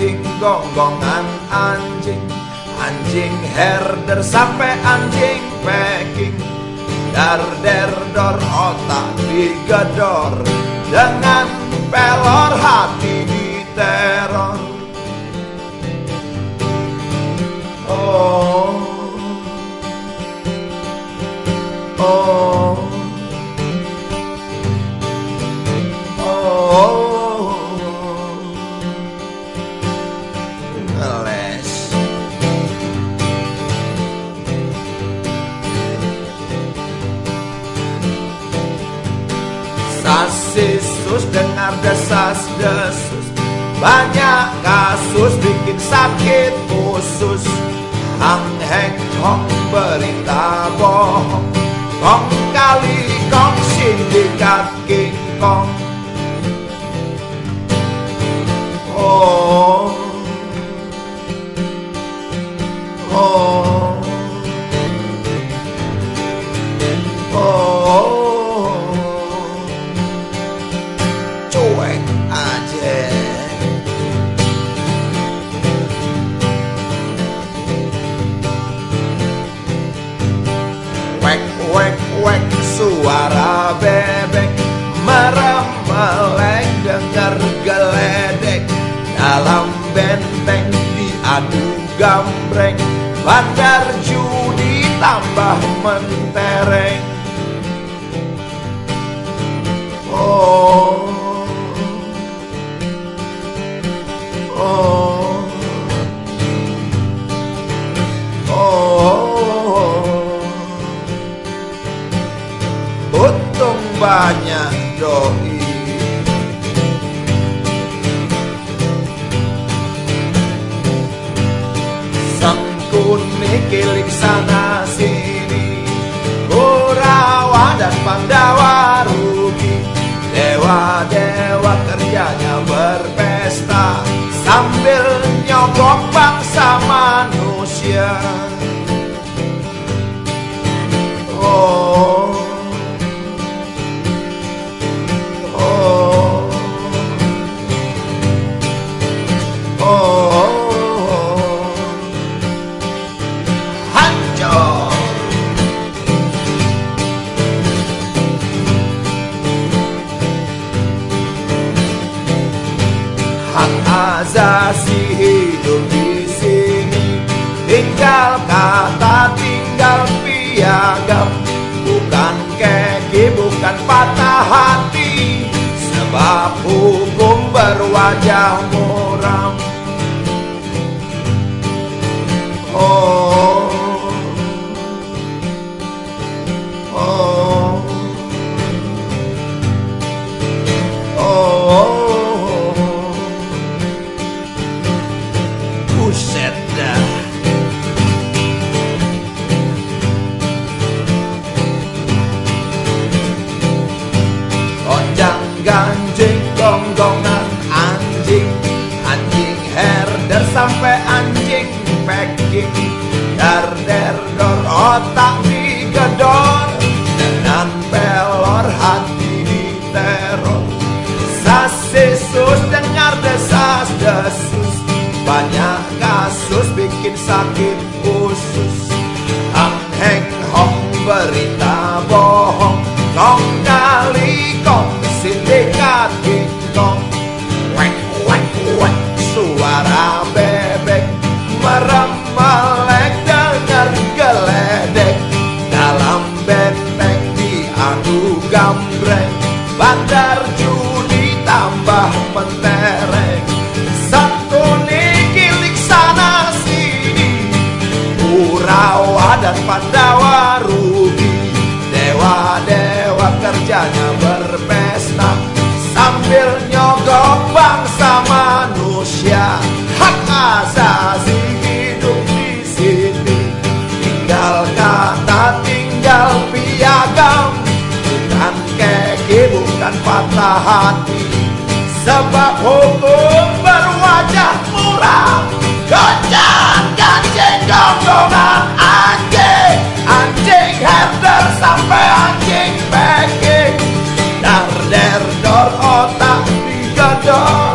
Ganjing gonggongan anjing. Anjing herder sampai anjing packing Dar der dor otak digedor Dengan pelor hati Sasisus dengar desas-desus. Banyak kasus bikin sakit usus Hang heng hong berita bohong. Kong kali kong sindikat king kong suara bebek Merem melek dengar geledek Dalam benteng diadu gambreng. Bandar judi tambah mentereng. Oh Oh banyak doi. Sang kuning sana sini Kurawa dan Pandawa rugi. Dewa-dewa kerjanya berpesta Sambil hukum berwajah muram packing Dar der dor otak digedor Dengan pelor hati diteror Sasisus dengar desas-desus Banyak kasus bikin sakit usus. Hang heng hong berita bohong Kong kali kong sindikat Dan Pandawa rugi Dewa-dewa kerjanya berpesta Sambil nyogok bangsa manusia. Hak asasi hidup di sini. Tinggal kata, tinggal piagam. Bukan keki, bukan patah hati otak jauh.